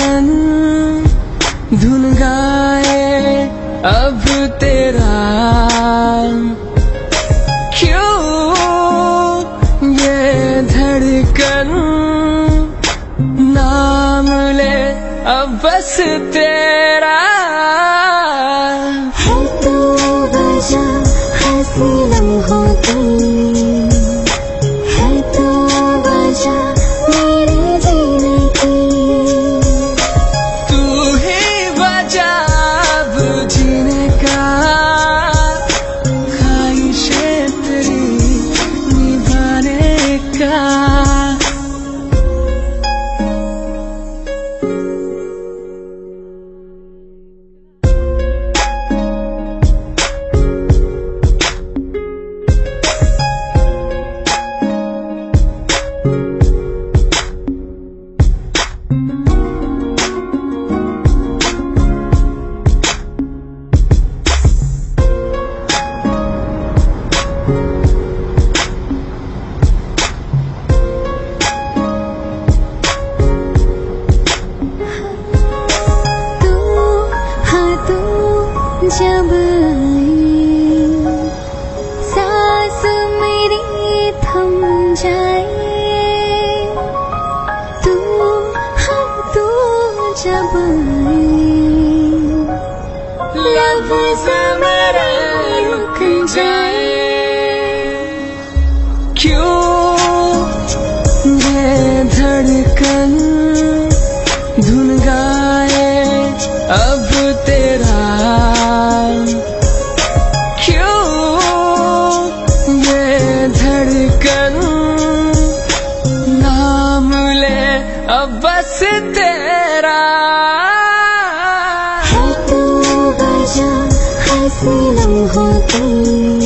धन धुन गाए अब तेरा। क्यों ये धड़कन नाम ले अब बस तेरा? lugar. जब लफ्ज रुक जाए। क्यों ये धड़कन धुन गाए अब तेरा? क्यों ये धड़कन नाम ले अब बस तेरा? है तू बजा हँसी लम्हों की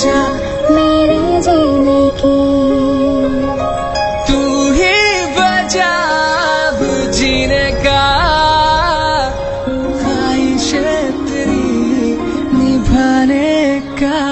वजह मेरे जीने की तू ही वजह अब जीने का ख्वाहिश तेरी निभाने का